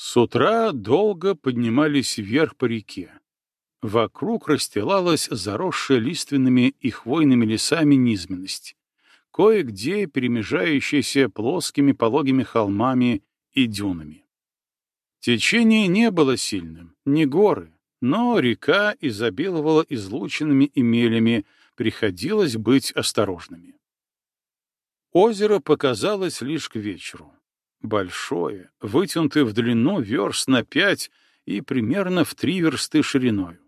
С утра долго поднимались вверх по реке. Вокруг расстилалась заросшая лиственными и хвойными лесами низменность, кое-где перемежающаяся плоскими пологими холмами и дюнами. Течение не было сильным, не горы, но река изобиловала излученными и мелями, приходилось быть осторожными. Озеро показалось лишь к вечеру большое, вытянутое в длину верст на пять и примерно в три версты шириною.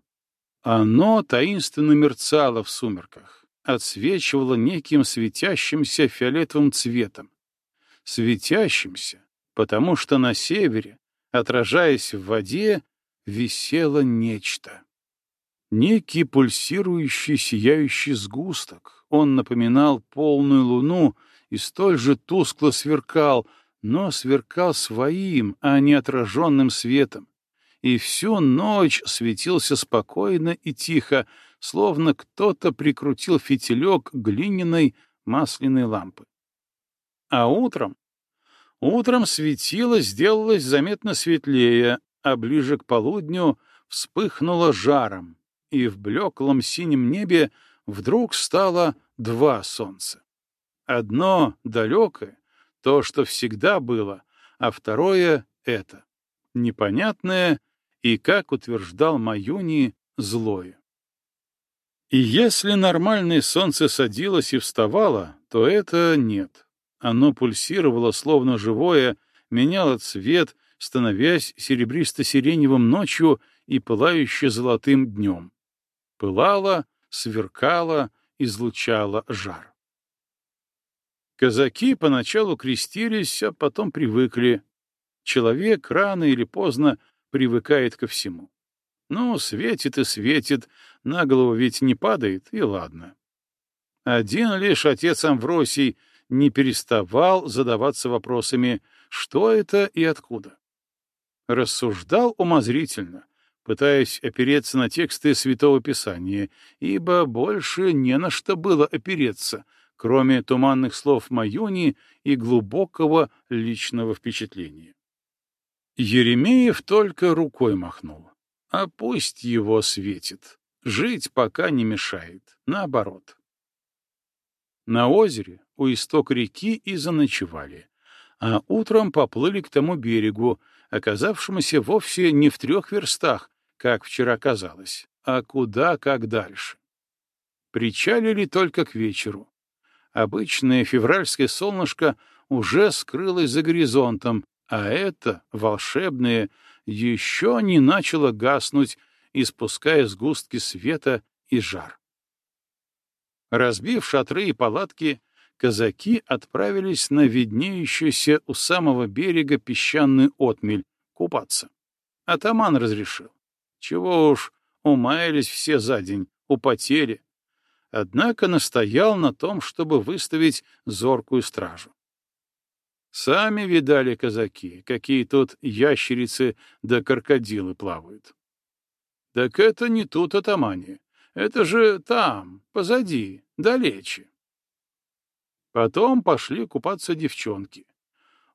Оно таинственно мерцало в сумерках, отсвечивало неким светящимся фиолетовым цветом. Светящимся, потому что на севере, отражаясь в воде, висело нечто. Некий пульсирующий сияющий сгусток. Он напоминал полную луну и столь же тускло сверкал — но сверкал своим, а не отраженным светом, и всю ночь светился спокойно и тихо, словно кто-то прикрутил фитилек глиняной масляной лампы. А утром? Утром светило сделалось заметно светлее, а ближе к полудню вспыхнуло жаром, и в блеклом синем небе вдруг стало два солнца. Одно далекое, то, что всегда было, а второе — это. Непонятное и, как утверждал Маюни, злое. И если нормальное солнце садилось и вставало, то это нет. Оно пульсировало, словно живое, меняло цвет, становясь серебристо-сиреневым ночью и пылающе золотым днем. Пылало, сверкало, излучало жар. Казаки поначалу крестились, а потом привыкли. Человек рано или поздно привыкает ко всему. Ну, светит и светит, на голову ведь не падает, и ладно. Один лишь отец Амвросий не переставал задаваться вопросами, что это и откуда. Рассуждал умозрительно, пытаясь опереться на тексты Святого Писания, ибо больше не на что было опереться — кроме туманных слов Маюни и глубокого личного впечатления. Еремеев только рукой махнул. А пусть его светит. Жить пока не мешает. Наоборот. На озере у исток реки и заночевали, а утром поплыли к тому берегу, оказавшемуся вовсе не в трех верстах, как вчера казалось, а куда как дальше. Причалили только к вечеру обычное февральское солнышко уже скрылось за горизонтом, а это, волшебное, еще не начало гаснуть, испуская сгустки света и жар. Разбив шатры и палатки, казаки отправились на виднеющуюся у самого берега песчаную отмель купаться. Атаман разрешил. Чего уж, умаялись все за день, употели однако настоял на том, чтобы выставить зоркую стражу. Сами видали казаки, какие тут ящерицы да крокодилы плавают. Так это не тут атамане, это же там, позади, далече. Потом пошли купаться девчонки.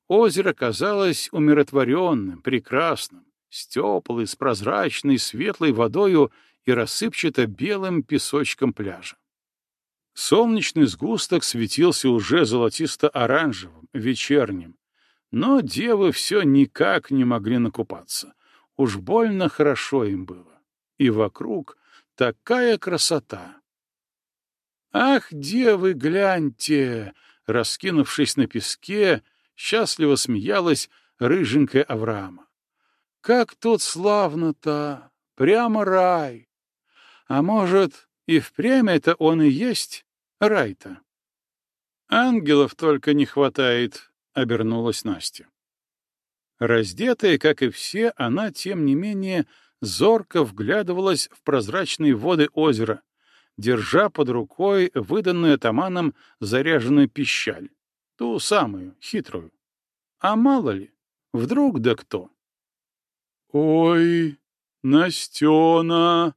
Озеро казалось умиротворенным, прекрасным, с теплой, с прозрачной, светлой водою и рассыпчато-белым песочком пляжа. Солнечный сгусток светился уже золотисто-оранжевым, вечерним, но девы все никак не могли накупаться. Уж больно хорошо им было. И вокруг такая красота. «Ах, девы, гляньте!» Раскинувшись на песке, счастливо смеялась рыженькая Авраама. «Как тут славно-то! Прямо рай! А может, и впрямь это он и есть?» Райта. Ангелов только не хватает, обернулась Настя. Раздетая, как и все, она, тем не менее, зорко вглядывалась в прозрачные воды озера, держа под рукой выданную атаманом заряженную пищаль, ту самую, хитрую. А мало ли, вдруг да кто? «Ой, Настена!»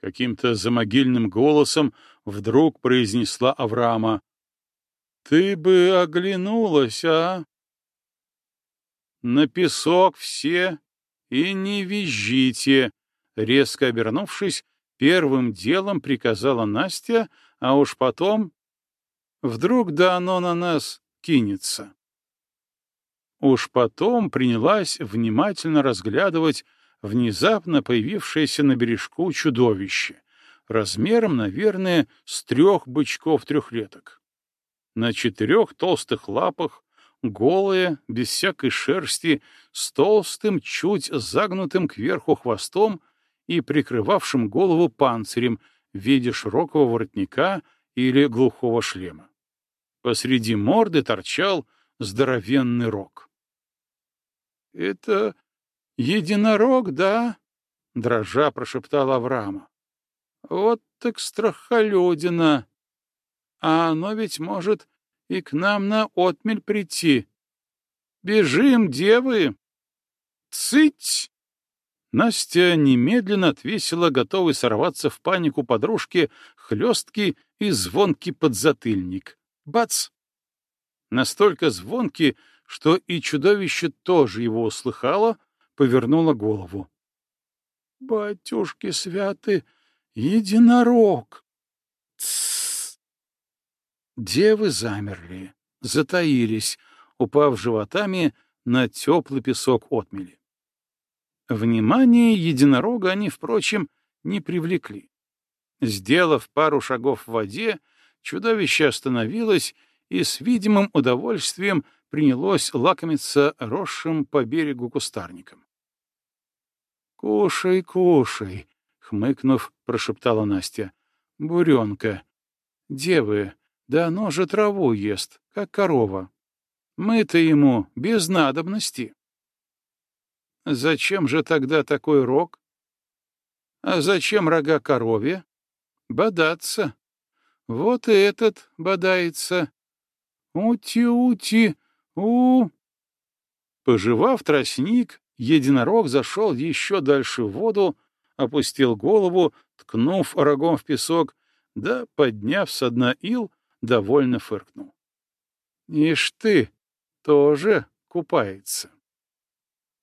Каким-то замогильным голосом вдруг произнесла Авраама. «Ты бы оглянулась, а?» На песок все и не визжите!» Резко обернувшись, первым делом приказала Настя, а уж потом... Вдруг да оно на нас кинется. Уж потом принялась внимательно разглядывать внезапно появившееся на бережку чудовище, размером, наверное, с трех бычков-трехлеток. На четырех толстых лапах, голое, без всякой шерсти, с толстым, чуть загнутым кверху хвостом и прикрывавшим голову панцирем в виде широкого воротника или глухого шлема. Посреди морды торчал здоровенный рог. — Это единорог, да? — дрожа прошептал Авраама. — Вот так страхолюдина! А оно ведь может и к нам на отмель прийти. Бежим, девы! Цыть! Настя немедленно отвесила, готовый сорваться в панику подружке, хлесткий и звонкий подзатыльник. Бац! Настолько звонкий, что и чудовище тоже его услыхало, повернуло голову. — Батюшки святы, единорог! Тссс! Девы замерли, затаились, упав животами на теплый песок отмели. Внимание единорога они, впрочем, не привлекли. Сделав пару шагов в воде, чудовище остановилось и с видимым удовольствием принялось лакомиться росшим по берегу кустарником. «Кушай, кушай!» — хмыкнув, прошептала Настя. «Буренка! Девы, да оно же траву ест, как корова. Мы-то ему без надобности». «Зачем же тогда такой рог?» «А зачем рога корове?» «Бодаться. Вот и этот бодается. Ути-ути, у Пожевав тростник, единорог зашел еще дальше в воду, опустил голову, ткнув рогом в песок, да, подняв со дна ил, довольно фыркнул. «Ишь ты, тоже купается».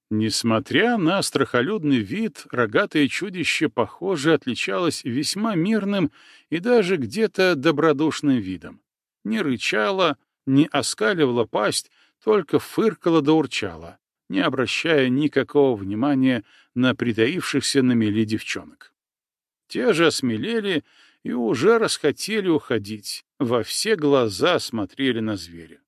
Несмотря на страхолюдный вид, рогатое чудище, похоже, отличалось весьма мирным и даже где-то добродушным видом. Не рычало, не оскаливала пасть, только фыркала да урчала, не обращая никакого внимания на притаившихся на мели девчонок. Те же осмелели и уже расхотели уходить, во все глаза смотрели на зверя.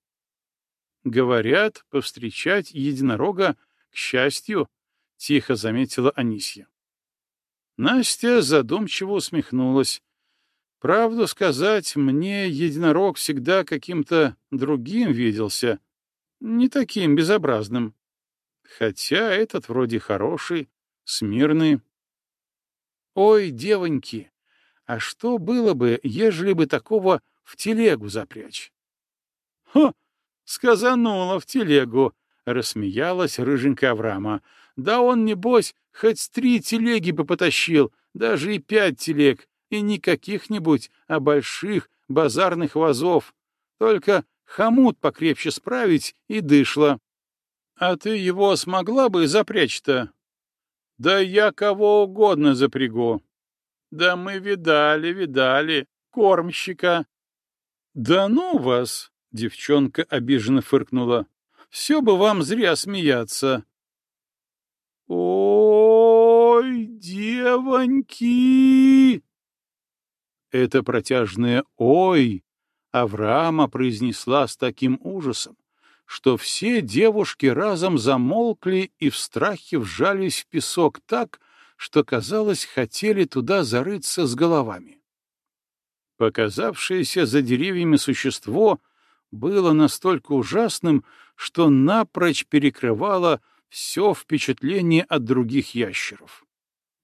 Говорят, повстречать единорога, к счастью, — тихо заметила Анисья. Настя задумчиво усмехнулась, Правду сказать, мне единорог всегда каким-то другим виделся, не таким безобразным. Хотя этот вроде хороший, смирный. Ой, девоньки, а что было бы, ежели бы такого в телегу запрячь? — Хо! Сказанула в телегу, — рассмеялась рыженькая Авраама. — Да он, небось, хоть три телеги бы потащил, даже и пять телег, и не каких-нибудь, а больших базарных вазов. Только хомут покрепче справить и дышло. А ты его смогла бы запрячь-то? Да я кого угодно запрягу. Да мы видали, видали, кормщика. Да ну вас, девчонка обиженно фыркнула. Все бы вам зря смеяться. Ой, девоньки! Это протяжное «Ой!» Авраама произнесла с таким ужасом, что все девушки разом замолкли и в страхе вжались в песок так, что, казалось, хотели туда зарыться с головами. Показавшееся за деревьями существо было настолько ужасным, что напрочь перекрывало все впечатление от других ящеров.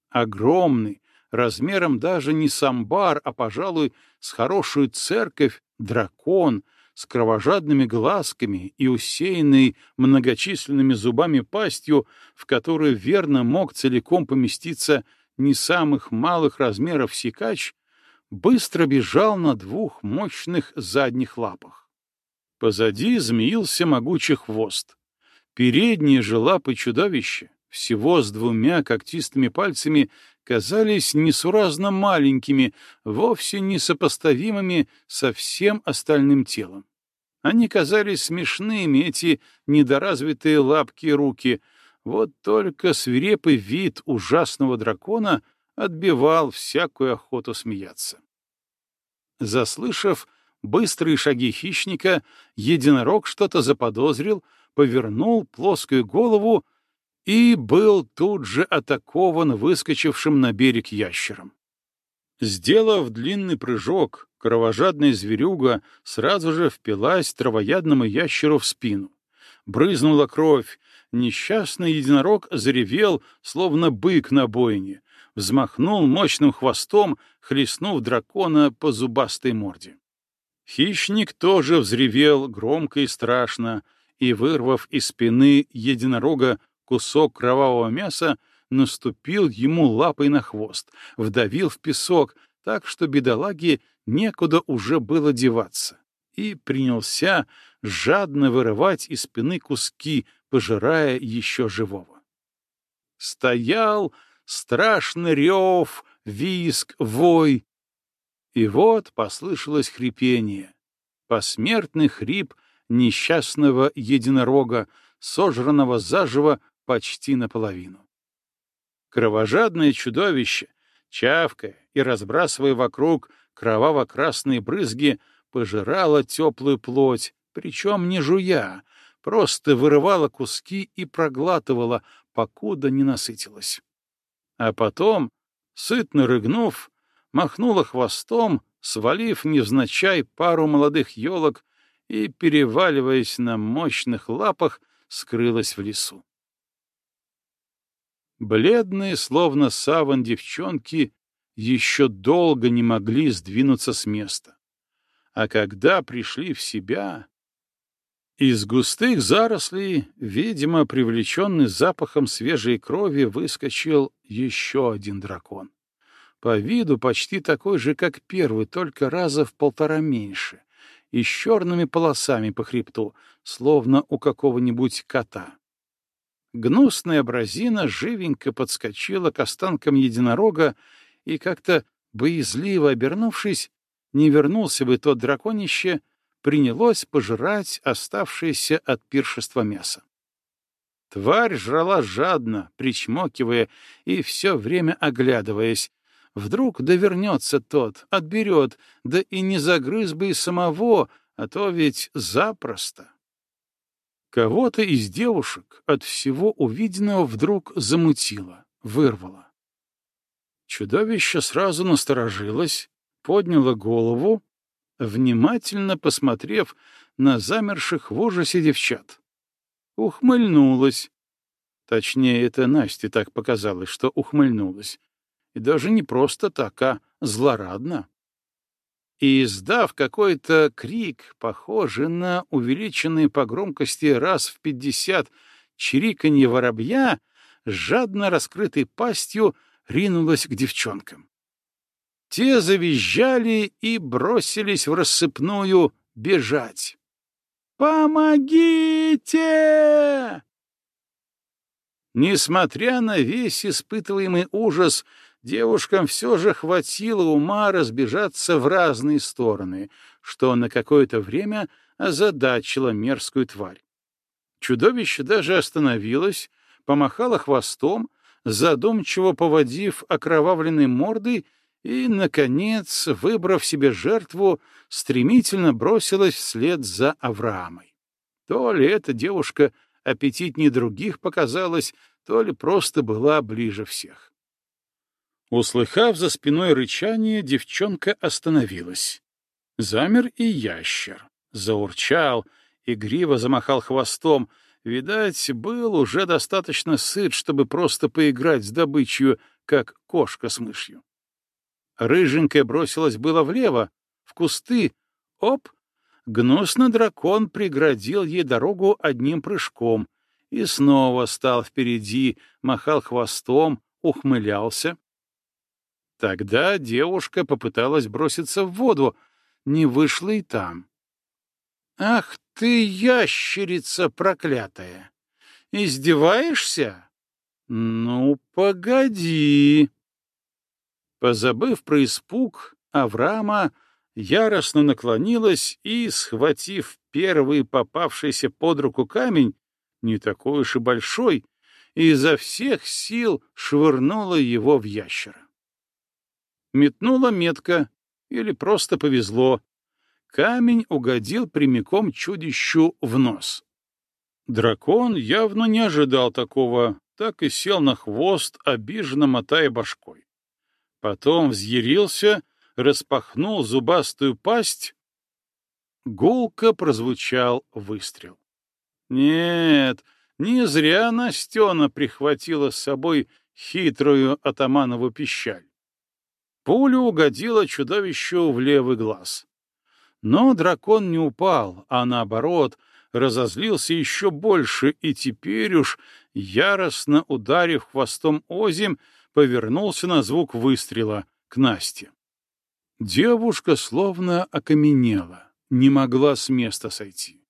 Огромный, размером даже не с амбар, а, пожалуй, с хорошую церковь, дракон, с кровожадными глазками и усеянный многочисленными зубами пастью, в которой верно мог целиком поместиться не самых малых размеров сикач, быстро бежал на двух мощных задних лапах. Позади змеился могучий хвост. Передние же лапы чудовища, всего с двумя когтистыми пальцами, казались несуразно маленькими, вовсе несопоставимыми со всем остальным телом. Они казались смешными, эти недоразвитые лапки и руки. Вот только свирепый вид ужасного дракона отбивал всякую охоту смеяться. Заслышав быстрые шаги хищника, единорог что-то заподозрил, повернул плоскую голову и был тут же атакован выскочившим на берег ящером. Сделав длинный прыжок, кровожадная зверюга сразу же впилась травоядному ящеру в спину. Брызнула кровь, несчастный единорог заревел, словно бык на бойне, взмахнул мощным хвостом, хлестнув дракона по зубастой морде. Хищник тоже взревел громко и страшно, и, вырвав из спины единорога кусок кровавого мяса, наступил ему лапой на хвост, вдавил в песок, так что бедолаге некуда уже было деваться, и принялся жадно вырывать из спины куски, пожирая еще живого. Стоял страшный рев, виск, вой. И вот послышалось хрипение, посмертный хрип несчастного единорога, сожранного заживо почти наполовину. Кровожадное чудовище, чавкая и разбрасывая вокруг кроваво-красные брызги, пожирало теплую плоть, причем не жуя, просто вырывала куски и проглатывала, покуда не насытилась. А потом, сытно рыгнув, махнула хвостом, свалив невзначай пару молодых елок и, переваливаясь на мощных лапах, скрылась в лесу. Бледные, словно саван девчонки, еще долго не могли сдвинуться с места. А когда пришли в себя... Из густых зарослей, видимо, привлеченный запахом свежей крови, выскочил еще один дракон. По виду почти такой же, как первый, только раза в полтора меньше, и с черными полосами по хребту, словно у какого-нибудь кота. Гнусная бразина живенько подскочила к останкам единорога и как-то боязливо обернувшись, не вернулся бы тот драконище, принялось пожирать оставшееся от пиршества мясо. Тварь жрала жадно, причмокивая и все время оглядываясь. Вдруг довернется тот, отберет, да и не загрыз бы и самого, а то ведь запросто. Кого-то из девушек от всего увиденного вдруг замутило, вырвало. Чудовище сразу насторожилось, подняло голову, внимательно посмотрев на замерших в ужасе девчат. Ухмыльнулась. Точнее, это Насте так показалось, что ухмыльнулась. И даже не просто так, а злорадно и, издав какой-то крик, похожий на увеличенный по громкости раз в пятьдесят чириканье воробья, жадно раскрытой пастью ринулась к девчонкам. Те завизжали и бросились в рассыпную бежать. «Помогите!» Несмотря на весь испытываемый ужас, девушкам все же хватило ума разбежаться в разные стороны, что на какое-то время озадачило мерзкую тварь. Чудовище даже остановилось, помахало хвостом, задумчиво поводив окровавленной мордой и, наконец, выбрав себе жертву, стремительно бросилась вслед за Авраамой. То ли эта девушка аппетитнее других показалась, то ли просто была ближе всех. Услыхав за спиной рычание, девчонка остановилась. Замер и ящер. Заурчал, игриво замахал хвостом. Видать, был уже достаточно сыт, чтобы просто поиграть с добычей, как кошка с мышью. Рыженькая бросилась было влево, в кусты. Оп! Гнусный дракон преградил ей дорогу одним прыжком и снова стал впереди, махал хвостом, ухмылялся. Тогда девушка попыталась броситься в воду, не вышла и там. «Ах ты, ящерица проклятая! Издеваешься? Ну, погоди. Позабыв про испуг, Авраама яростно наклонилась и, схватив первый попавшийся под руку камень, не такой уж и большой, изо всех сил швырнула его в ящера. Метнула метко, или просто повезло. Камень угодил прямиком чудищу в нос. Дракон явно не ожидал такого, так и сел на хвост, обиженно мотая башкой. Потом взъярился, распахнул зубастую пасть. Гулко прозвучал выстрел. Нет, не зря Настена прихватила с собой хитрую атаманову пищаль. Пуля угодила чудовищу в левый глаз. Но дракон не упал, а наоборот, разозлился еще больше и теперь уж, яростно ударив хвостом озим, повернулся на звук выстрела к Насте. Девушка словно окаменела, не могла с места сойти.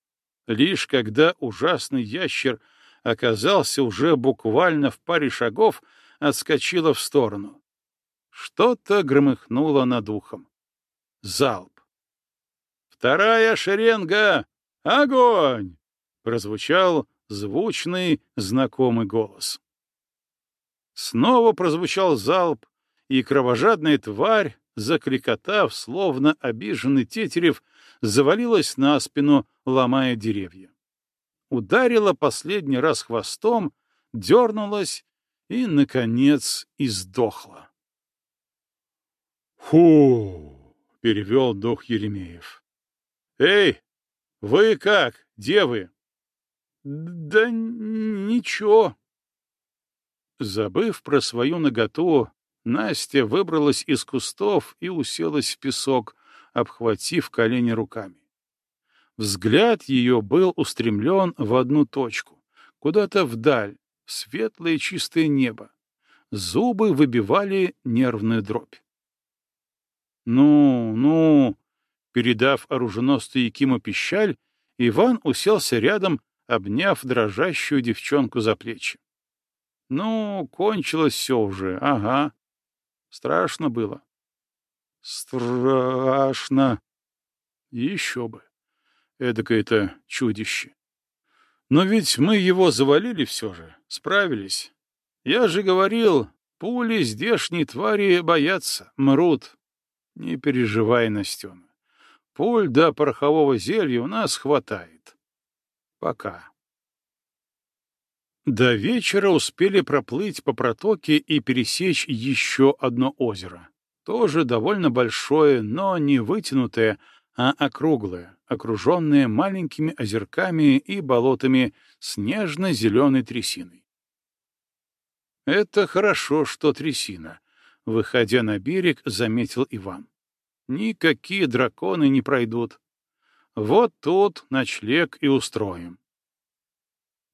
Лишь когда ужасный ящер оказался уже буквально в паре шагов, отскочила в сторону. Что-то громыхнуло над ухом. Залп. «Вторая шеренга! Огонь!» — прозвучал звучный знакомый голос. Снова прозвучал залп, и кровожадная тварь, закликотав, словно обиженный тетерев, завалилась на спину, ломая деревья. Ударила последний раз хвостом, дернулась и, наконец, издохла. «Фу!» — перевел дух Еремеев. «Эй, вы как, девы?» «Да ничего». Забыв про свою наготу, Настя выбралась из кустов и уселась в песок, обхватив колени руками. Взгляд ее был устремлен в одну точку, куда-то вдаль, в светлое чистое небо. Зубы выбивали нервную дробь. «Ну, ну!» Передав оруженосцу Якиму пищаль, Иван уселся рядом, обняв дрожащую девчонку за плечи. «Ну, кончилось все уже, ага. Страшно было». «Страшно!» «Еще бы! Эдакое-то чудище!» «Но ведь мы его завалили все же, справились. Я же говорил, пули здешней твари боятся, мрут. Не переживай, Настена. Пуль до порохового зелья у нас хватает. Пока. До вечера успели проплыть по протоке и пересечь еще одно озеро. Тоже довольно большое, но не вытянутое, а округлое, окруженное маленькими озерками и болотами с нежно-зеленой трясиной. Это хорошо, что трясина, Выходя на берег, заметил Иван. Никакие драконы не пройдут. Вот тут ночлег и устроим.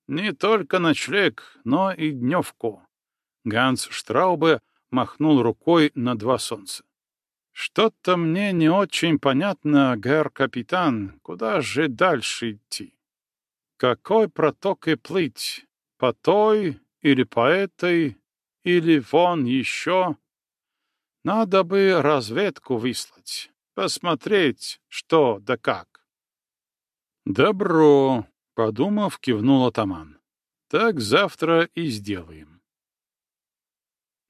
Не только ночлег, но и дневку. Ганс Штраубе махнул рукой на два солнца. Что-то мне не очень понятно, гэр капитан, куда же дальше идти? Какой протокой плыть? По той или по этой, или вон еще? Надо бы разведку выслать, посмотреть, что да как. Добро, подумав, кивнул атаман. Так завтра и сделаем.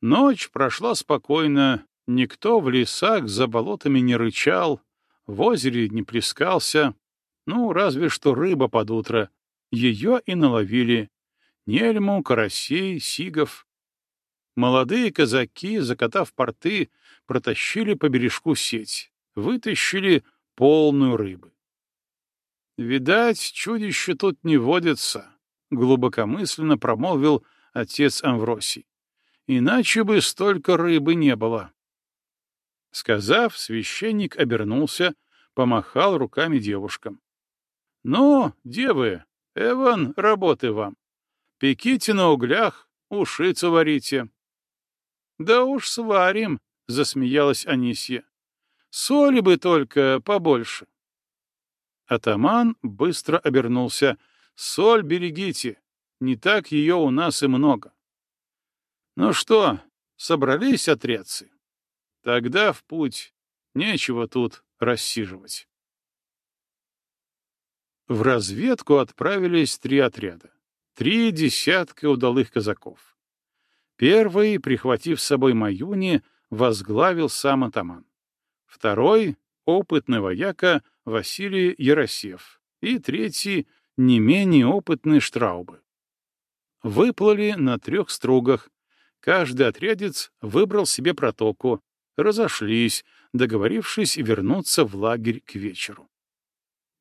Ночь прошла спокойно, никто в лесах за болотами не рычал, в озере не плескался, ну, разве что рыба под утро. Ее и наловили. Нельму, карасей, сигов. Молодые казаки, закатав порты, протащили по бережку сеть, вытащили полную рыбы. «Видать, чудище тут не водится», — глубокомысленно промолвил отец Амвросий. «Иначе бы столько рыбы не было». Сказав, священник обернулся, помахал руками девушкам. «Ну, девы, Эван, работы вам. Пеките на углях, ушицу варите. «Да уж сварим», — засмеялась Анисья. «Соли бы только побольше». Атаман быстро обернулся. «Соль берегите. не так ее у нас и много. Ну что, собрались отрядцы? Тогда в путь. Нечего тут рассиживать. В разведку отправились три отряда. Три десятка удалых казаков. Первый, прихватив с собой Маюни, возглавил сам атаман. Второй — опытный вояка Василий Яросев. И третий — не менее опытный Штраубы. Выплыли на трех стругах. Каждый отрядец выбрал себе протоку. Разошлись, договорившись вернуться в лагерь к вечеру.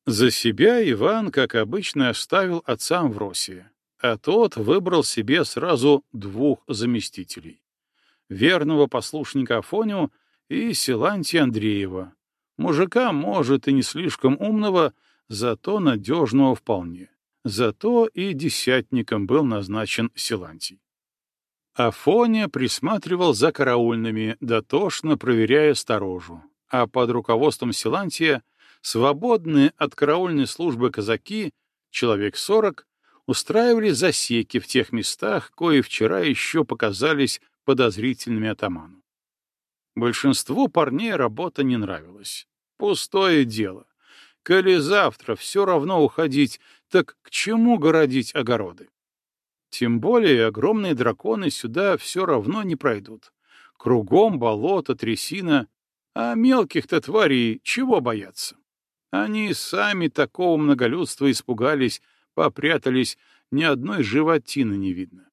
За себя Иван, как обычно, оставил отца Амвросия, а тот выбрал себе сразу двух заместителей — верного послушника Афоню и Силантия Андреева. Мужика, может, и не слишком умного, зато надежного вполне. Зато и десятником был назначен Силантий. Афоня присматривал за караульными, дотошно проверяя сторожу, а под руководством Силантия свободные от караульной службы казаки, человек сорок, устраивали засеки в тех местах, кои вчера еще показались подозрительными атаману. Большинству парней работа не нравилась. Пустое дело. Коли завтра все равно уходить, так к чему городить огороды? Тем более огромные драконы сюда все равно не пройдут. Кругом болото, трясина, а мелких-то тварей чего бояться? Они сами такого многолюдства испугались, попрятались, ни одной животины не видно.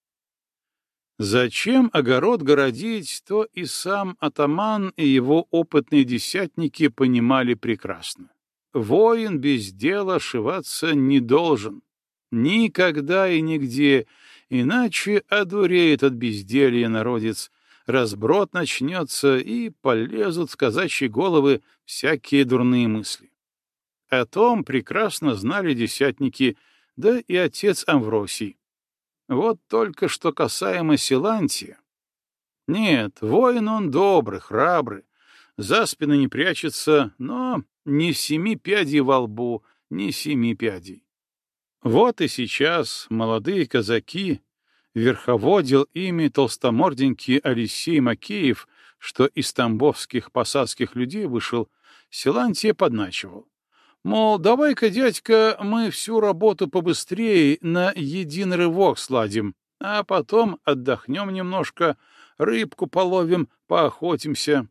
Зачем огород городить, то и сам атаман и его опытные десятники понимали прекрасно. Воин без дела шиваться не должен. Никогда и нигде, иначе одуреет от безделья народец, разброд начнется, и полезут в казачьи головы всякие дурные мысли. О том прекрасно знали десятники, да и отец Амвросий. Вот только что касаемо Силантия. Нет, воин он добрый, храбрый, за спины не прячется, но ни семи пядей во лбу, ни семи пядей. Вот и сейчас молодые казаки, верховодил ими толстоморденький Алексей Макеев, что из тамбовских посадских людей вышел, Силантия подначивал. Мол, давай-ка, дядька, мы всю работу побыстрее на един рывок сладим, а потом отдохнем немножко, рыбку половим, поохотимся.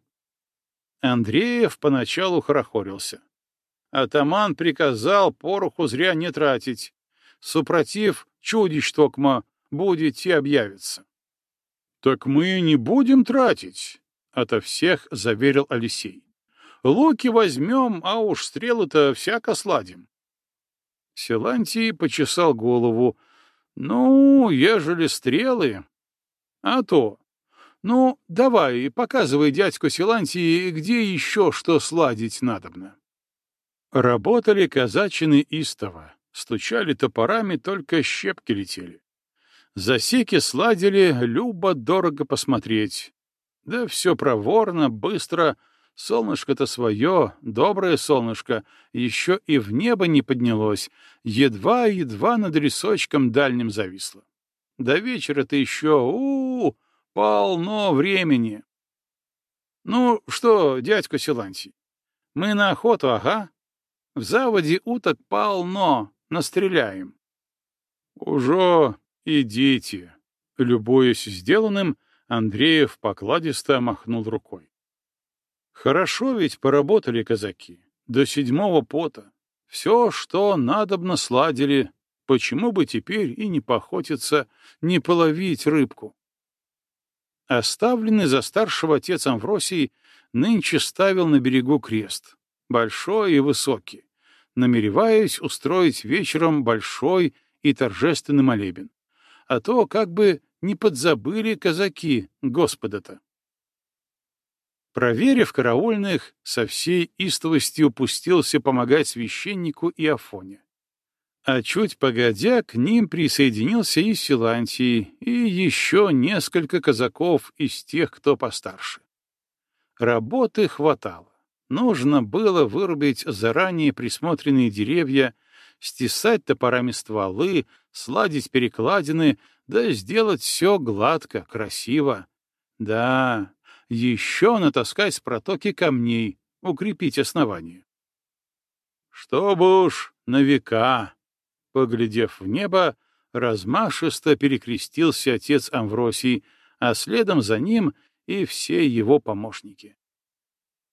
Андреев поначалу хорохорился. Атаман приказал пороху зря не тратить. Супротив чудищ токма будете объявиться. — Так мы не будем тратить, — ото всех заверил Алексей. Луки возьмем, а уж стрелы-то всяко сладим. Силантий почесал голову. Ну, ежели стрелы... А то. Ну, давай, показывай дядьку Силантий, где еще что сладить надобно. Работали казачины истово, стучали топорами, только щепки летели. Засеки сладили, любо-дорого посмотреть. Да все проворно, быстро, Солнышко-то свое, доброе солнышко, еще и в небо не поднялось, едва-едва над лесочком дальним зависло. До вечера-то еще, у, -у, у полно времени. Ну что, дядька Силантий, мы на охоту, ага. В заводе уток полно, настреляем. Уже идите. Любуясь сделанным, Андреев покладисто махнул рукой. Хорошо ведь поработали казаки, до седьмого пота. Все, что надобно, сладили. Почему бы теперь и не поохотиться, не половить рыбку? Оставленный за старшего отец Амвросий нынче ставил на берегу крест, большой и высокий, намереваясь устроить вечером большой и торжественный молебен. А то как бы не подзабыли казаки Господа-то. Проверив караульных, со всей истовостью пустился помогать священнику и Афоне. А чуть погодя, к ним присоединился и Силантий, и еще несколько казаков из тех, кто постарше. Работы хватало. Нужно было вырубить заранее присмотренные деревья, стесать топорами стволы, сладить перекладины, да сделать все гладко, красиво. Да, еще натаскать с протоки камней, укрепить основание. Чтобы уж на века, поглядев в небо, размашисто перекрестился отец Амвросий, а следом за ним и все его помощники.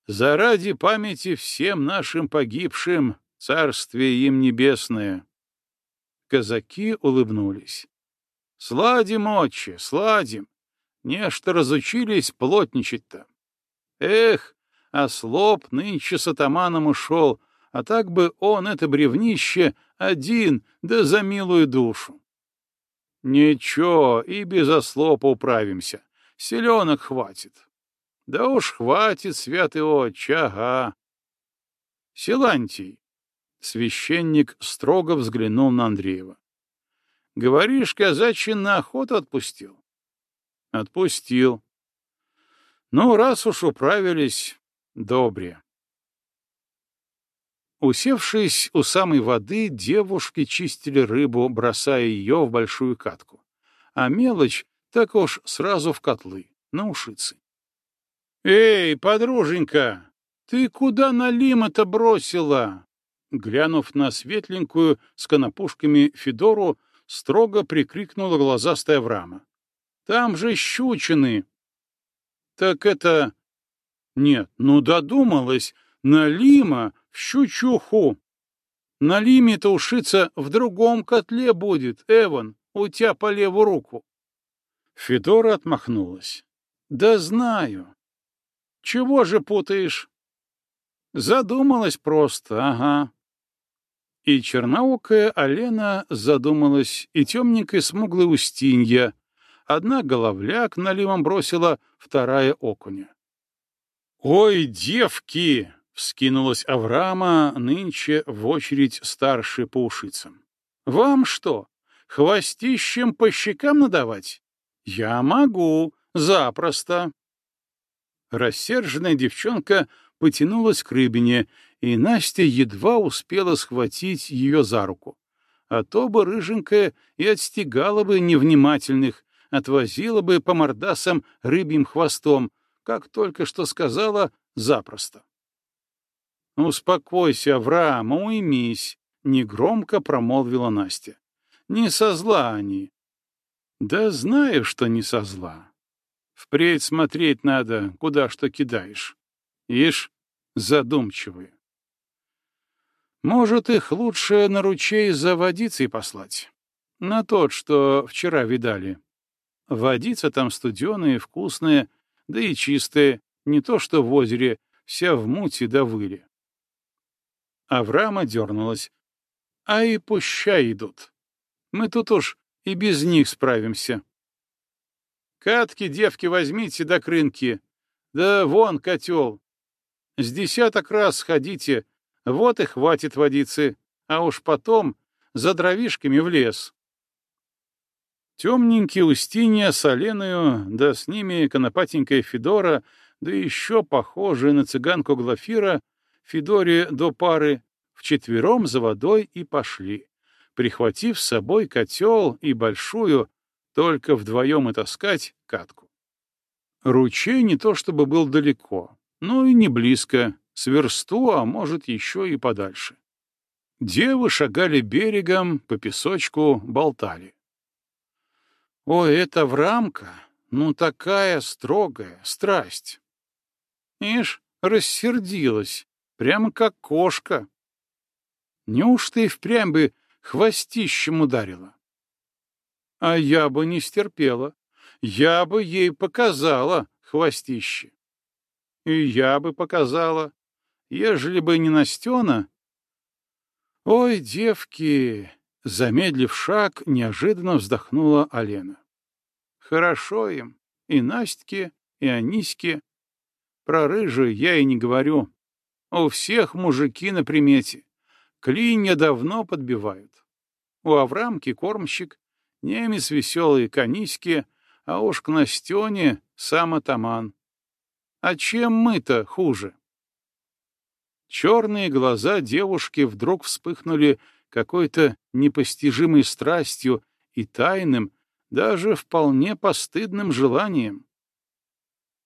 Заради памяти всем нашим погибшим, царствие им небесное. Казаки улыбнулись. Сладим, отче, сладим. Нечто разучились плотничать-то. Эх, а слоб нынче с атаманом ушел, а так бы он это бревнище один, да за милую душу. Ничего, и без ослопа управимся. Селенок хватит. Да уж хватит, святый отче, ага. Силантий. Священник строго взглянул на Андреева. Говоришь, казачий на охоту отпустил? Отпустил. Ну, раз уж управились, добре. Усевшись у самой воды, девушки чистили рыбу, бросая ее в большую катку. А мелочь так уж сразу в котлы, на ушицы. «Эй, подруженька, ты куда налима-то бросила?» Глянув на светленькую с конопушками Федору, строго прикрикнула глазастая Аврама. «Там же щучины!» «Так это...» «Нет, ну додумалась, налима в щучуху. На лиме-то ушиться в другом котле будет, Эван, у тебя по левую руку». Федора отмахнулась. «Да знаю. Чего же путаешь? Задумалась просто, ага. И черноокая Алена задумалась, и темненькая смуглая Устинья. Одна головляк наливом бросила, вторая окуня. «Ой, девки!» — вскинулась Авраама, нынче в очередь старшей по ушицам. «Вам что, хвостищем по щекам надавать? Я могу, запросто». Рассерженная девчонка потянулась к рыбине, и Настя едва успела схватить ее за руку. А то бы рыженькая и отстегала бы невнимательных, отвозила бы по мордасам рыбьим хвостом, как только что сказала, запросто. «Успокойся, Авраам, уймись», — негромко промолвила Настя. «Не со зла они». «Да знаю, что не со зла. Впредь смотреть надо, куда что кидаешь. Ишь, задумчивые. Может, их лучше на ручей за водицей послать. На тот, что вчера видали. Водица там студеная, вкусная, да и чистая, не то что в озере, вся в мути да выли. Авраама дернулась. А и пущай идут. Мы тут уж и без них справимся. Катки, девки, возьмите до крынки. Да вон котел. С десяток раз сходите, вот и хватит водицы, а уж потом за дровишками в лес. Темненький Устинья с Оленою, да с ними конопатенькая Федора, да еще похожая на цыганку Глафира, Федоре до пары, вчетвером за водой и пошли, прихватив с собой котел и большую, только вдвоем и таскать катку. Ручей не то чтобы был далеко, но и не близко, с версту, а может, еще и подальше. Девы шагали берегом, по песочку болтали. Ой, это врамка, ну такая строгая, страсть. Ишь, рассердилась, прямо как кошка. Неужто и впрямь бы хвостищем ударила? А я бы не стерпела. Я бы ей показала хвостище. И я бы показала, ежели бы не Настена. Ой, девки! Замедлив шаг, неожиданно вздохнула Алена. Хорошо им, и Настьке, и Аниське. Про рыжую я и не говорю. У всех мужики на примете. Клинья давно подбивают. У Аврамки кормщик, Немец веселый Каниське, а уж к Настене сам атаман. А чем мы-то хуже? Черные глаза девушки вдруг вспыхнули какой-то непостижимой страстью и тайным, даже вполне постыдным желанием.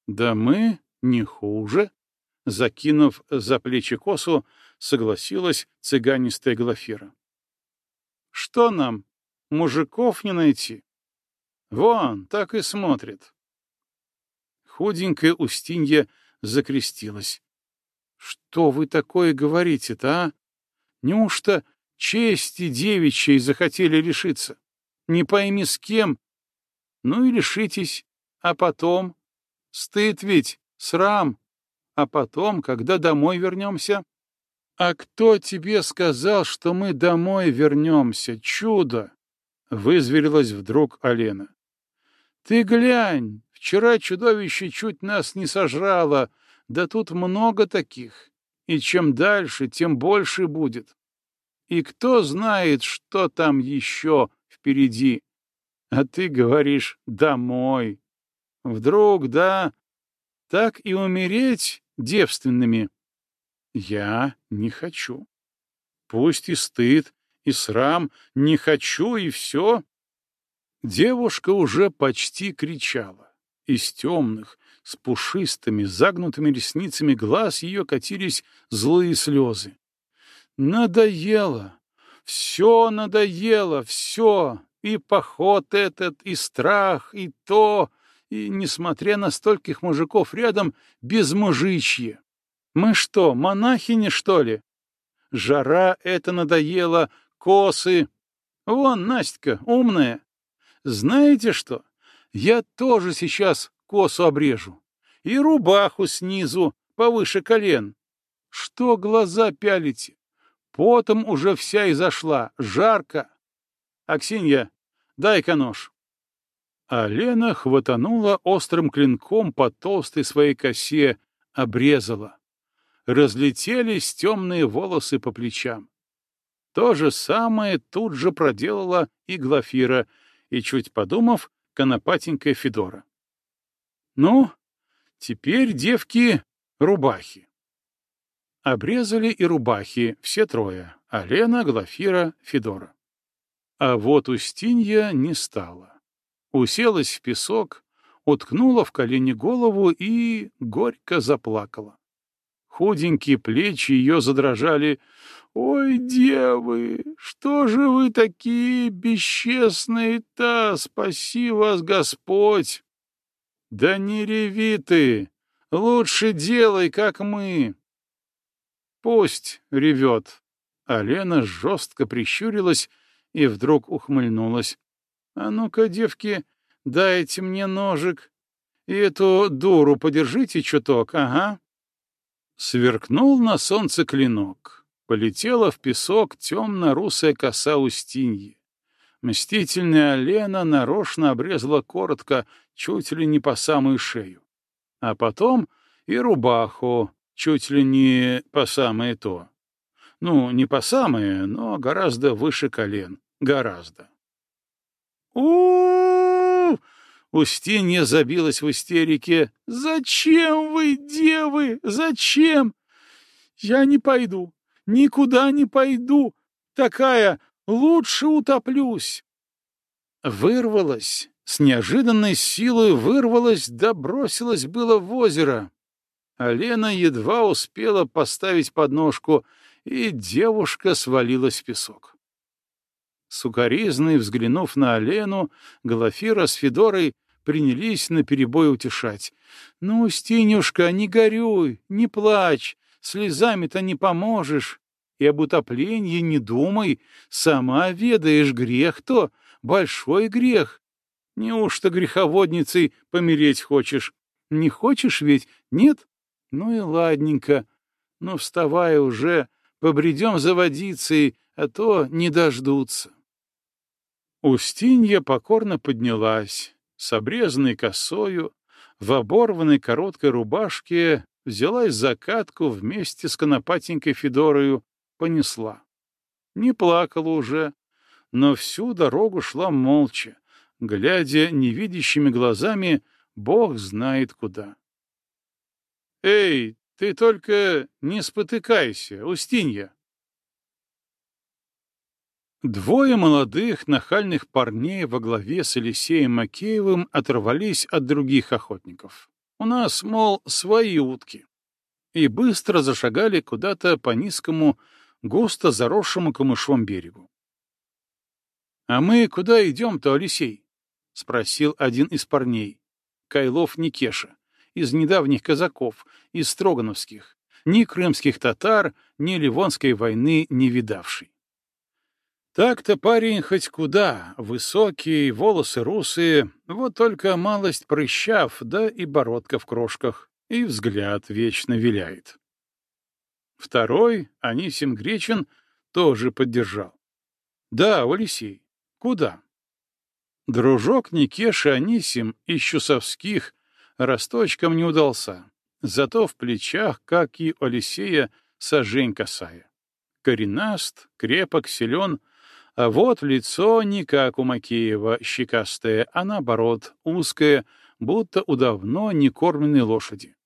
Да мы не хуже, закинув за плечи косу, согласилась цыганистая Глафира. Что нам, мужиков не найти? Вон, так и смотрит. Худенькая Устинья закрестилась. Что вы такое говорите-то, а? Неужто чести девичьей захотели решиться? Не пойми с кем. Ну и решитесь. А потом? Стыд ведь, срам. А потом, когда домой вернемся? А кто тебе сказал, что мы домой вернемся? Чудо! Вызверилась вдруг Алена. Ты глянь, вчера чудовище чуть нас не сожрало, да тут много таких. И чем дальше, тем больше будет. И кто знает, что там еще впереди. А ты говоришь «домой». Вдруг, да, так и умереть девственными. Я не хочу. Пусть и стыд, и срам, не хочу, и все. Девушка уже почти кричала. Из темных, с пушистыми, загнутыми ресницами глаз ее катились злые слезы. Надоело, все надоело, все, и поход этот, и страх, и то, и, несмотря на стольких мужиков рядом, безмужичье. Мы что, монахини, что ли? Жара это надоела, косы. Вон, Настя, умная. Знаете что? Я тоже сейчас косу обрежу. И рубаху снизу, повыше колен. Что глаза пялите? Потом уже вся и зашла. Жарко. Аксинья, дай-ка нож. А Лена хватанула острым клинком по толстой своей косе, обрезала. Разлетелись темные волосы по плечам. То же самое тут же проделала и Глафира, и, чуть подумав, конопатенькая Федора. Ну, теперь, девки, рубахи. Обрезали и рубахи, все трое — Алена, Глафира, Федора. А вот Устинья не стала. Уселась в песок, уткнула в колени голову и горько заплакала. Худенькие плечи ее задрожали. «Ой, девы, что же вы такие бесчестные-то? Спаси вас, Господь!» «Да не реви ты! Лучше делай, как мы!» «Пусть ревет!» А Лена жестко прищурилась и вдруг ухмыльнулась. «А ну-ка, девки, дайте мне ножик. И эту дуру подержите чуток, ага». Сверкнул на солнце клинок. Полетела в песок темно-русая коса Устиньи. Мстительная Лена нарочно обрезала коротко, чуть ли не по самую шею. А потом и рубаху, чуть ли не по самое то. Ну, не по самое, но гораздо выше колен. Гораздо. у у Устинья забилась в истерике. «Зачем вы, девы, зачем? Я не пойду, никуда не пойду. Такая, лучше утоплюсь». Вырвалась, с неожиданной силой вырвалась, да бросилась было в озеро. А Лена едва успела поставить подножку, и девушка свалилась в песок. Сукаризный, взглянув на Алену, Глафира с Федорой принялись наперебой утешать. «Ну, Стенюшка, не горюй, не плачь, слезами-то не поможешь. И об утоплении не думай, сама ведаешь, грех-то, большой грех. Неужто греховодницей помереть хочешь? Не хочешь ведь, нет? Ну и ладненько. Ну, вставай уже, побредем за водицей, а то не дождутся. Устинья покорно поднялась, с обрезанной косою, в оборванной короткой рубашке, взялась за катку вместе с конопатенькой Федорою, понесла. Не плакала уже, но всю дорогу шла молча, глядя невидящими глазами, бог знает куда. «Эй, ты только не спотыкайся, Устинья!» Двое молодых нахальных парней во главе с Алексеем Макеевым оторвались от других охотников. У нас, мол, свои утки. И быстро зашагали куда-то по низкому, густо заросшему камышом берегу. — А мы куда идем-то, Алексей? — спросил один из парней. Кайлов Никеша, из недавних казаков, из Строгановских, ни крымских татар, ни Ливонской войны не видавший. Так-то парень хоть куда, высокий, волосы русые, вот только малость прыщав, да и бородка в крошках, и взгляд вечно виляет. Второй, Анисим Гречин, тоже поддержал. Да, Алексей, куда? Дружок Никеша Анисим из Чусовских росточком не удался, зато в плечах, как и у Алексея, сажень косая. Коренаст, крепок, силен, а вот лицо не как у Макеева, щекастое, а наоборот, узкое, будто у давно не кормленной лошади.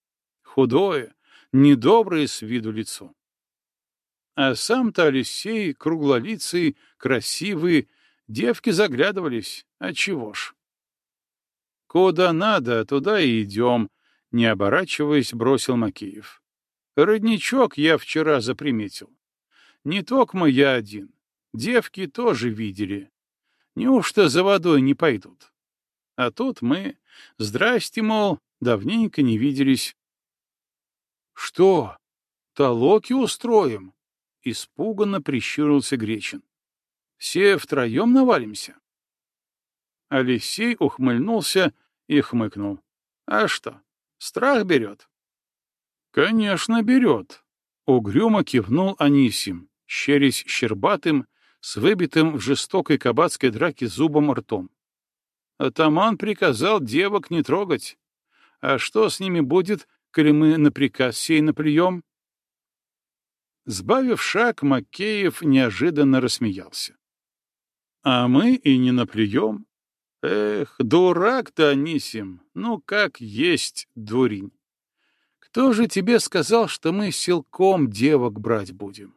Худое, недоброе с виду лицо. А сам-то Алексей, круглолицый, красивый, девки заглядывались, а чего ж. Куда надо, туда и идем, не оборачиваясь, бросил Макеев. Родничок я вчера заприметил. Не только я один. Девки тоже видели. Неужто за водой не пойдут? А тут мы, здрасте, мол, давненько не виделись. Что, толоки устроим? Испуганно прищурился Гречин. Все втроем навалимся? Алексей ухмыльнулся и хмыкнул. А что, страх берет? Конечно, берет. Угрюмо кивнул Анисим, щерясь щербатым, с выбитым в жестокой кабацкой драке зубом ртом. Атаман приказал девок не трогать. А что с ними будет, коли мы на приказ сей наплюем? Сбавив шаг, Макеев неожиданно рассмеялся. А мы и не наплюем. Эх, дурак-то, Анисим, ну как есть, дурень. Кто же тебе сказал, что мы силком девок брать будем?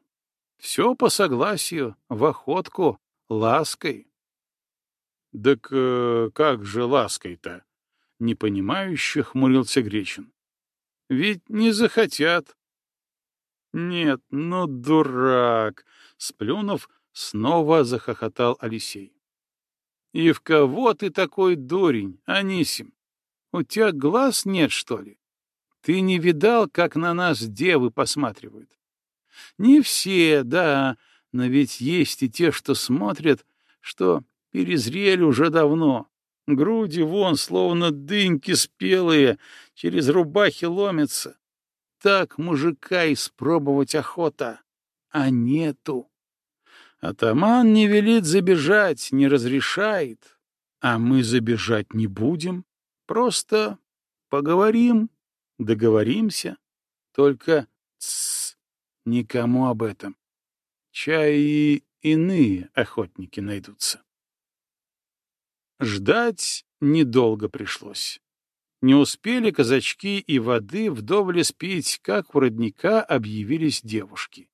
Все по согласию, в охотку, лаской. — Так э, как же лаской-то? — непонимающе хмурился Гречин. — Ведь не захотят. — Нет, ну дурак! — сплюнув, снова захохотал Алисей. — И в кого ты такой дурень, Анисим? У тебя глаз нет, что ли? Ты не видал, как на нас девы посматривают? Не все, да, но ведь есть и те, что смотрят, что перезрели уже давно. Груди вон, словно дыньки спелые, через рубахи ломятся. Так мужика испробовать охота, а нету. Атаман не велит забежать, не разрешает, а мы забежать не будем, просто поговорим, договоримся. Только тссс. Никому об этом. Чай и иные охотники найдутся. Ждать недолго пришлось. Не успели казачки и воды вдоволь спить, как у родника объявились девушки.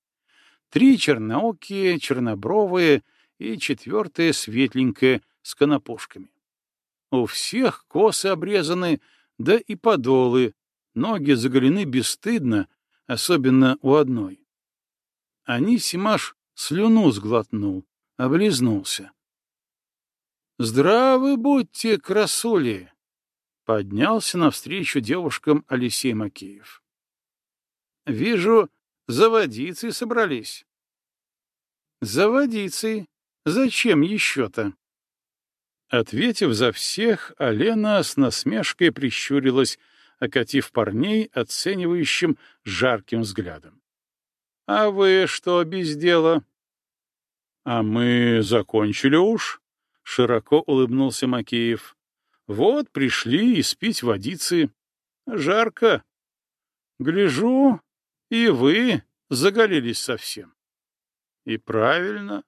Три черноокие, чернобровые и четвертая светленькая с конопушками. У всех косы обрезаны, да и подолы, ноги заголены бесстыдно, особенно у одной. Анисимаш слюну сглотнул, облизнулся. «Здравы будьте, красули!» — поднялся навстречу девушкам Алексей Макеев. «Вижу, заводицы собрались». «Заводицы? Зачем еще-то?» Ответив за всех, Алена с насмешкой прищурилась, окатив парней оценивающим жарким взглядом. А вы что без дела? — А мы закончили уж, — широко улыбнулся Макеев. — Вот пришли испить водицы. Жарко. Гляжу, и вы заголились совсем. И правильно.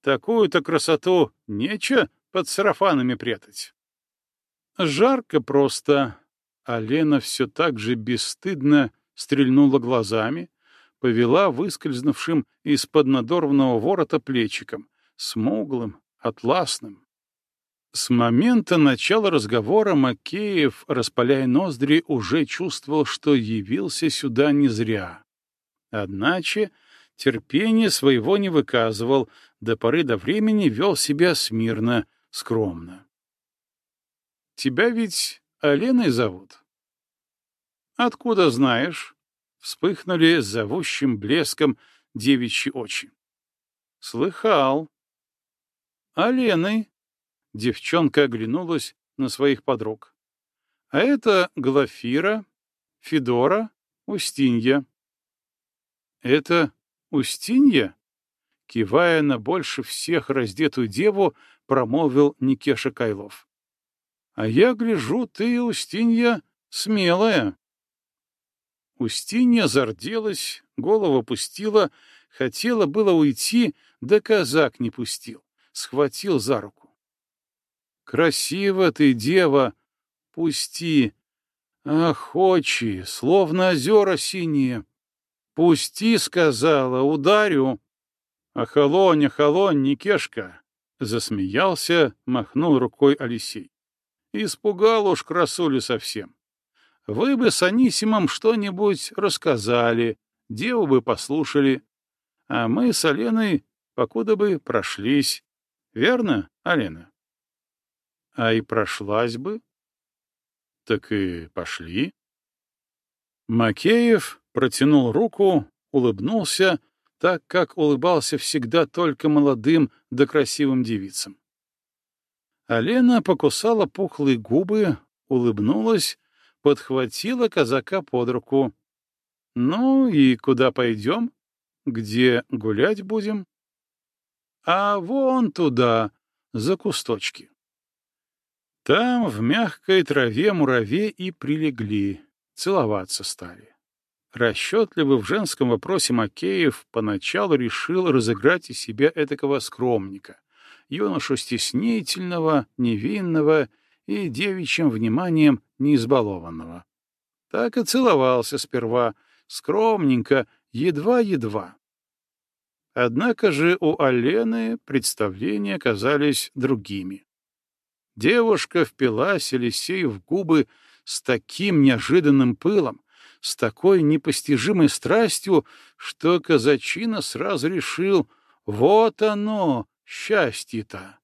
Такую-то красоту нече под сарафанами прятать. Жарко просто. А Лена все так же бесстыдно стрельнула глазами, повела выскользнувшим из-под надорванного ворота плечиком, смуглым, атласным. С момента начала разговора Макеев, распаляя ноздри, уже чувствовал, что явился сюда не зря. Одначе терпение своего не выказывал, до поры до времени вел себя смирно, скромно. «Тебя ведь Аленой зовут?» «Откуда знаешь?» — вспыхнули зовущим блеском девичьи очи. «Слыхал». «Аленой?» — девчонка оглянулась на своих подруг. «А это Глафира, Федора, Устинья». «Это Устинья?» Кивая на больше всех раздетую деву, промолвил Никеша Кайлов. «А я гляжу, ты, Устинья, смелая». Устинья зарделась, голову пустила, хотела было уйти, да казак не пустил, схватил за руку. «Красиво ты, дева! Пусти! Ах, очи, словно озера синие! Пусти, сказала, ударю!» «Охолонь, охолонь, Никешка!» — засмеялся, махнул рукой Алисей. «Испугал уж красулю совсем. Вы бы с Анисимом что-нибудь рассказали, деву бы послушали, а мы с Аленой покуда бы прошлись. Верно, Алена? А и прошлась бы. Так и пошли. Макеев протянул руку, улыбнулся, так как улыбался всегда только молодым да красивым девицам. Алена покусала пухлые губы, улыбнулась, подхватила казака под руку. «Ну и куда пойдем? Где гулять будем?» «А вон туда, за кусточки». Там в мягкой траве мураве и прилегли, целоваться стали. Расчетливый в женском вопросе Макеев поначалу решил разыграть из себя этакого скромника, юношу стеснительного, невинного и девичьим вниманием неизбалованного. Так и целовался сперва, скромненько, едва-едва. Однако же у Алены представления казались другими. Девушка впилась Елисею в губы с таким неожиданным пылом, с такой непостижимой страстью, что казачина сразу решил — вот оно, счастье-то.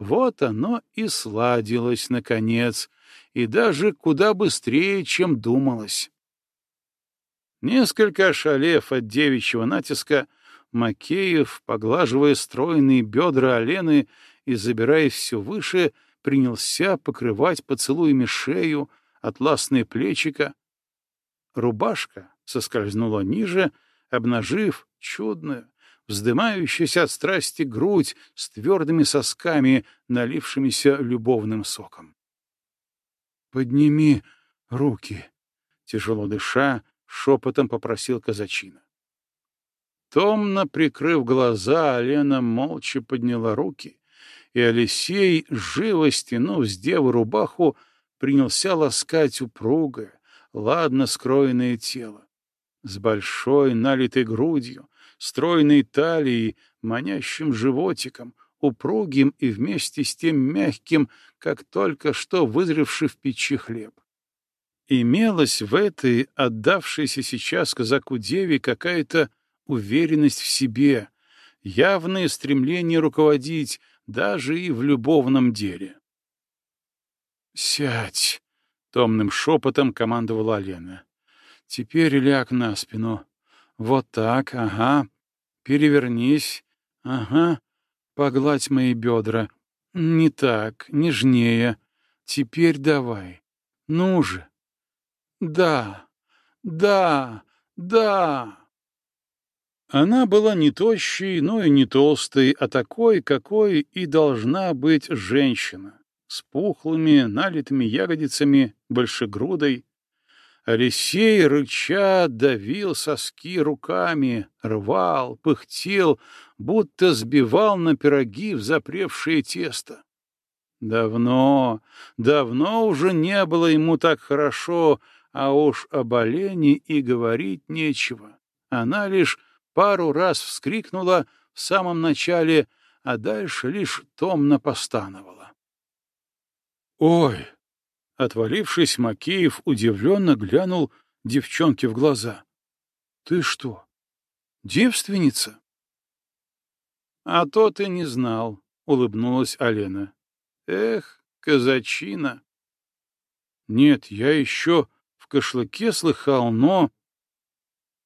Вот оно и сладилось, наконец, и даже куда быстрее, чем думалось. Несколько ошалев от девичьего натиска, Макеев, поглаживая стройные бедра Алены и забираясь все выше, принялся покрывать поцелуями шею, атласные плечика. Рубашка соскользнула ниже, обнажив чудную, вздымающаяся от страсти грудь с твердыми сосками, налившимися любовным соком. «Подними руки», — тяжело дыша, шепотом попросил казачина. Томно прикрыв глаза, Алена молча подняла руки, и Алисей, живо стянув с девы рубаху, принялся ласкать упругое, ладно скроенное тело. С большой налитой грудью, стройной талией, манящим животиком, упругим и вместе с тем мягким, как только что вызревший в печи хлеб. Имелась в этой, отдавшейся сейчас казаку деве, какая-то уверенность в себе, явное стремление руководить даже и в любовном деле. «Сядь!» — томным шепотом командовала Лена. «Теперь ляг на спину. Вот так, ага. Перевернись. Ага. Погладь мои бедра. Не так, нежнее. Теперь давай. Ну же. Да, да, да. Она была не тощей, но и не толстой, а такой, какой и должна быть женщина, с пухлыми, налитыми ягодицами, большегрудой, Алисей, рыча, давил соски руками, рвал, пыхтел, будто сбивал на пироги в запревшее тесто. Давно, давно уже не было ему так хорошо, а уж об олене и говорить нечего. Она лишь пару раз вскрикнула в самом начале а дальше лишь томно постановала. «Ой!» — отвалившись, Макеев удивленно глянул девчонке в глаза. «Ты что, девственница?» «А то ты не знал», — улыбнулась Алена. «Эх, казачина!» «Нет, я еще в кошлыке слыхал, но...»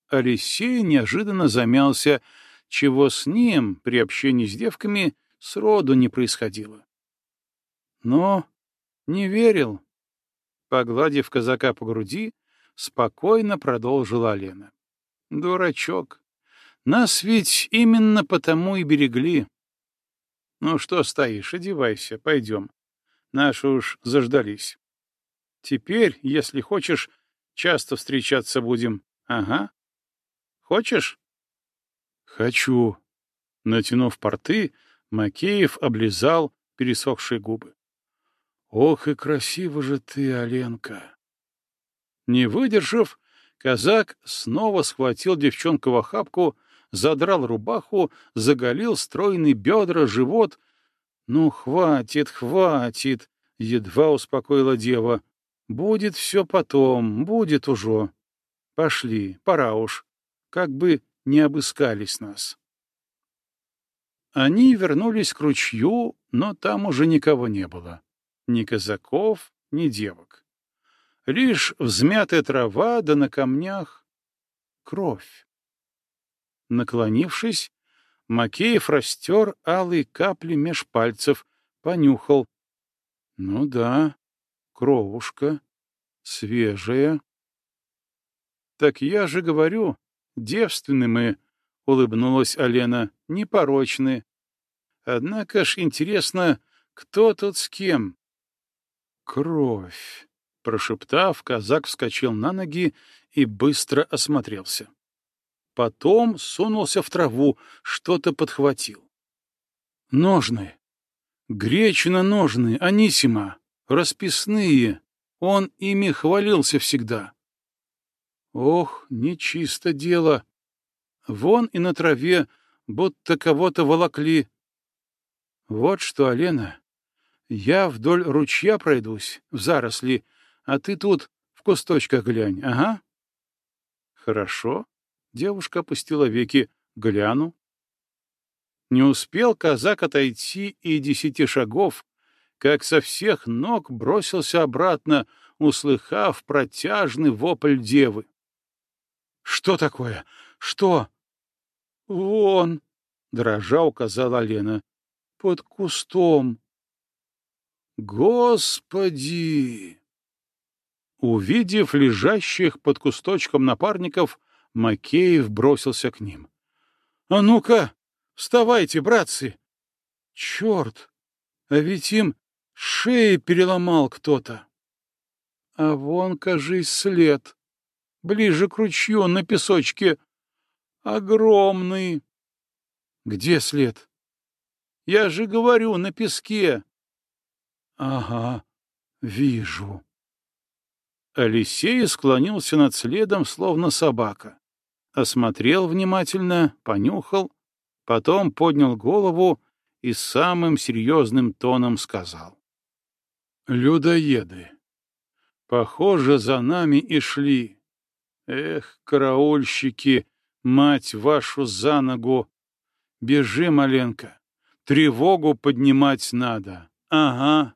Алексей неожиданно замялся, чего с ним при общении с девками сроду не происходило. Но не верил. Погладив казака по груди, спокойно продолжила Лена. Дурачок. Нас ведь именно потому и берегли. Ну что стоишь, одевайся, пойдем. Наши уж заждались. Теперь, если хочешь, часто встречаться будем. Ага. Хочешь? Хочу. Натянув порты, Макеев облизал пересохшие губы. Ох и красиво же ты, Оленка! Не выдержав, казак снова схватил девчонку в охапку, задрал рубаху, заголил стройные бедра, живот. «Ну, хватит, хватит!» — едва успокоила дева. «Будет все потом, будет уже. Пошли, пора уж. Как бы не обыскались нас». Они вернулись к ручью, но там уже никого не было. Ни казаков, ни девок. Лишь взмятая трава, да на камнях кровь. Наклонившись, Макеев растер алые капли меж пальцев, понюхал. Ну да, кровушка, свежая. Так я же говорю, девственны мы, — улыбнулась Алена, — непорочны. Однако ж интересно, кто тут с кем? Кровь. Прошептав, казак вскочил на ноги и быстро осмотрелся. Потом сунулся в траву, что-то подхватил. Ножны. Гречина ножны, Анисима, расписные. Он ими хвалился всегда. Ох, нечисто дело. Вон и на траве, будто кого-то волокли. Вот что, Алена, я вдоль ручья пройдусь, в заросли, а ты тут в кусточках глянь, ага. Хорошо. Девушка опустила веки. Гляну. Не успел казак отойти и десяти шагов, как со всех ног бросился обратно, услыхав протяжный вопль девы. «Что такое? Что?» «Вон!» — дрожа указала Лена. «Под кустом». «Господи!» Увидев лежащих под кусточком напарников, Макеев бросился к ним. — А ну-ка, вставайте, братцы! Черт! А ведь им шеи переломал кто-то. А вон, кажись, след. Ближе к ручью, на песочке. Огромный. Где след? Я же говорю, на песке. Ага, вижу. Алисей склонился над следом, словно собака осмотрел внимательно, понюхал, потом поднял голову и самым серьезным тоном сказал. «Людоеды! Похоже, за нами и шли. Эх, караульщики, мать вашу за ногу! Бежи, Маленко, тревогу поднимать надо. Ага,